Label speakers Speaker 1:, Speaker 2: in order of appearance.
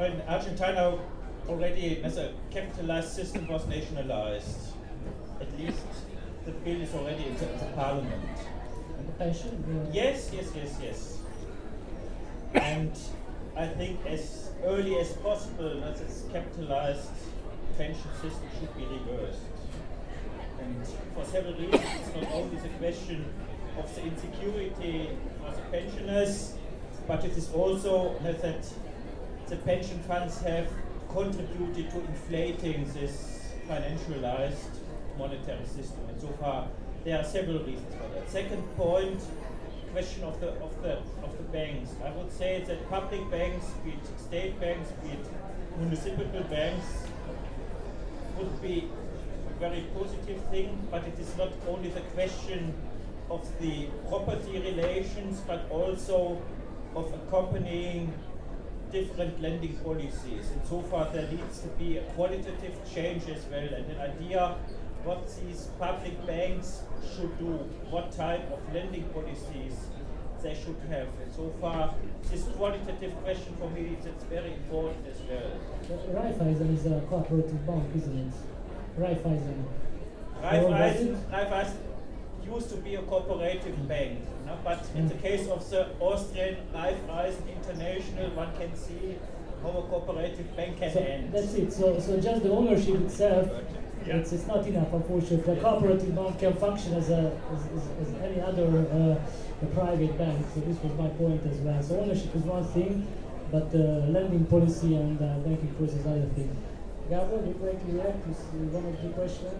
Speaker 1: In Argentina, already as a capitalized system was nationalized. At least the bill is already in the, the parliament.
Speaker 2: And the pension?
Speaker 1: Yes, yes, yes, yes. And I think as early as possible, that this capitalized pension system should be reversed. And for several reasons, it's not only the question of the insecurity for the pensioners, but it is also uh, that the pension funds have contributed to inflating this financialized monetary system. And so far, there are several reasons for that. Second point, question of the of the of the banks. I would say that public banks, be it state banks, be it municipal banks, would be a very positive thing, but it is not only the question of the property relations, but also of accompanying different lending policies. And so far there needs to be a qualitative change as well, and an idea what these public banks should do, what type of lending policies they should have. And so far, this qualitative question for me is it's very important as well.
Speaker 2: Raiffeisen is a cooperative bank, isn't it? Raiffeisen.
Speaker 1: Raiffeisen, Raiffeisen used to be a cooperative bank, no? but in the case of the Austrian Life Raiffeisen International, one can see how a cooperative bank can
Speaker 2: So
Speaker 1: end.
Speaker 2: that's it. So, so just the ownership itself,
Speaker 1: Yeah.
Speaker 2: it's, it's not enough, unfortunately. The cooperative bank can function as a as, as, as any other uh, a private bank. So this was my point as well. So ownership is one thing, but uh, lending policy and uh, banking policy is another thing. Gabor, you like to react to one of the questions?